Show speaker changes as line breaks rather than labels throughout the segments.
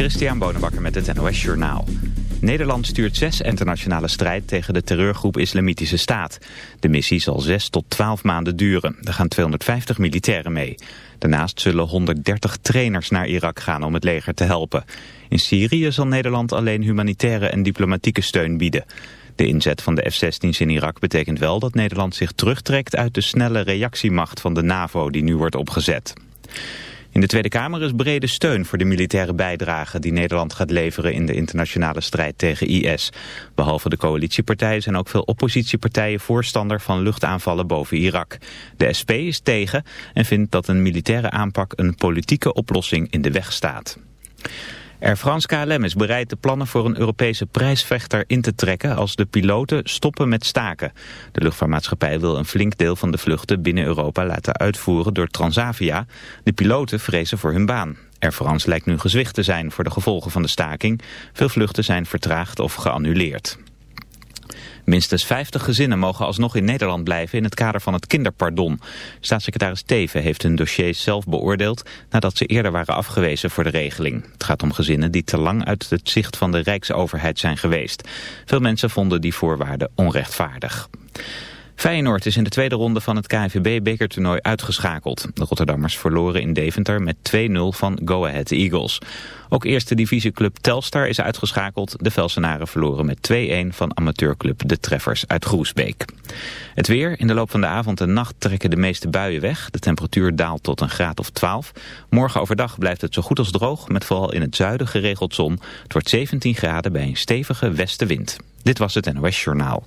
Christian Bonenbakker met het NOS Journaal. Nederland stuurt zes internationale strijd tegen de terreurgroep Islamitische Staat. De missie zal zes tot twaalf maanden duren. Er gaan 250 militairen mee. Daarnaast zullen 130 trainers naar Irak gaan om het leger te helpen. In Syrië zal Nederland alleen humanitaire en diplomatieke steun bieden. De inzet van de F-16's in Irak betekent wel dat Nederland zich terugtrekt uit de snelle reactiemacht van de NAVO die nu wordt opgezet. In de Tweede Kamer is brede steun voor de militaire bijdrage die Nederland gaat leveren in de internationale strijd tegen IS. Behalve de coalitiepartijen zijn ook veel oppositiepartijen voorstander van luchtaanvallen boven Irak. De SP is tegen en vindt dat een militaire aanpak een politieke oplossing in de weg staat. Air France KLM is bereid de plannen voor een Europese prijsvechter in te trekken als de piloten stoppen met staken. De luchtvaartmaatschappij wil een flink deel van de vluchten binnen Europa laten uitvoeren door Transavia. De piloten vrezen voor hun baan. Air France lijkt nu gezwicht te zijn voor de gevolgen van de staking. Veel vluchten zijn vertraagd of geannuleerd. Minstens 50 gezinnen mogen alsnog in Nederland blijven in het kader van het kinderpardon. Staatssecretaris Teven heeft hun dossiers zelf beoordeeld nadat ze eerder waren afgewezen voor de regeling. Het gaat om gezinnen die te lang uit het zicht van de Rijksoverheid zijn geweest. Veel mensen vonden die voorwaarden onrechtvaardig. Feyenoord is in de tweede ronde van het KNVB-bekertoernooi uitgeschakeld. De Rotterdammers verloren in Deventer met 2-0 van Go Ahead Eagles. Ook eerste divisieclub Telstar is uitgeschakeld. De Velsenaren verloren met 2-1 van amateurclub De Treffers uit Groesbeek. Het weer. In de loop van de avond en nacht trekken de meeste buien weg. De temperatuur daalt tot een graad of 12. Morgen overdag blijft het zo goed als droog... met vooral in het zuiden geregeld zon. Het wordt 17 graden bij een stevige westenwind. Dit was het NOS Journaal.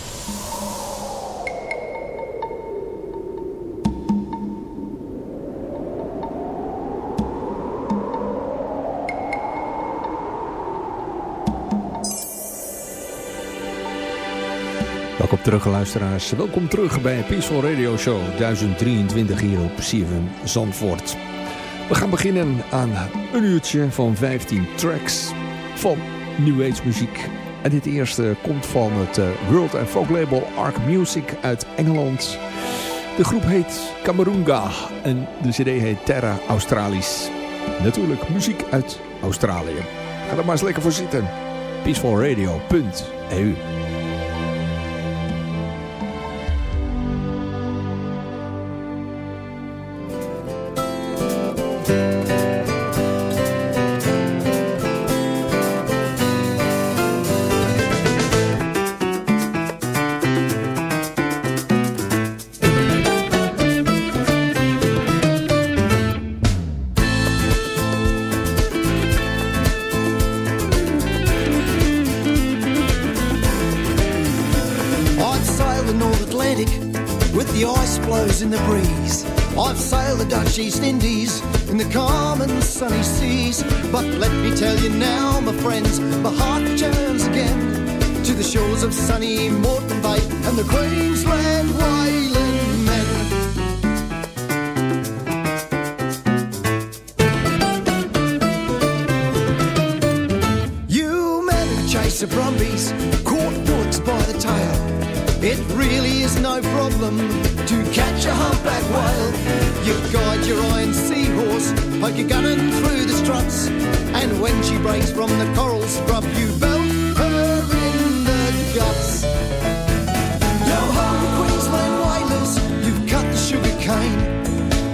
Terug luisteraars. Welkom terug bij Peaceful Radio Show 1023 hier op CFM Zandvoort. We gaan beginnen aan een uurtje van 15 tracks van New Age muziek. En dit eerste komt van het eh, world and folk label Arc Music uit Engeland. De groep heet Camerunga en de cd heet Terra Australis. Natuurlijk muziek uit Australië. Ga er maar eens lekker voor zitten. peacefulradio.eu chase of brumbies, caught bullocks by the tail. It really is no problem to catch a humpback whale. You guide your iron seahorse, poke your gun and through the struts, and when she breaks from the coral scrub, you belt her in the guts. Yo ho, Queensland whalers, you've cut the sugar cane,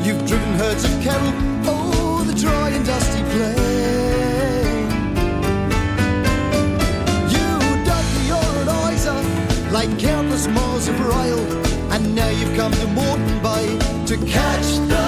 you've driven herds of cattle, oh, the dry and dusty plain. like countless miles of rail. And now you've come to Morton Bay to catch the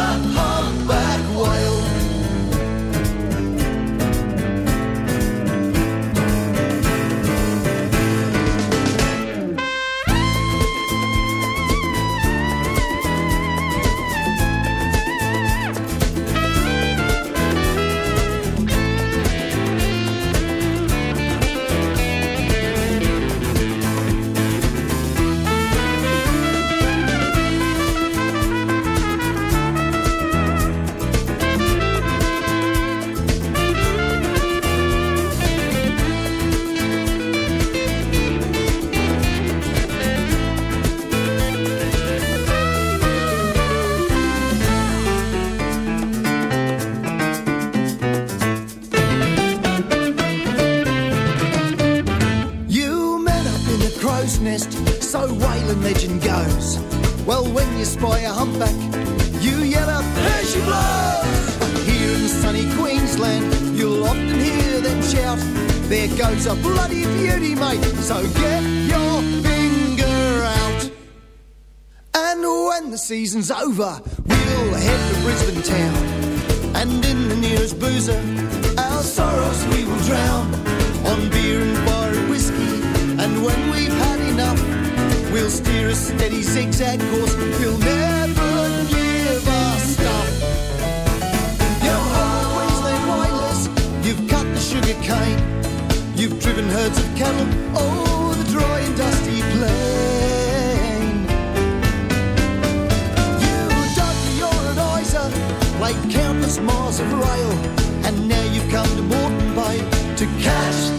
over, we'll head to Brisbane town. And in the nearest boozer, our sorrows we will drown on beer and bar and whiskey. And when we've had enough, we'll steer a steady zigzag course. We'll never give our stuff. You old Queensland whalers, you've cut the sugar cane. You've driven herds of cattle over the dry and dusty plain. Countless miles of rail, and now you've come to Moreton Bay to catch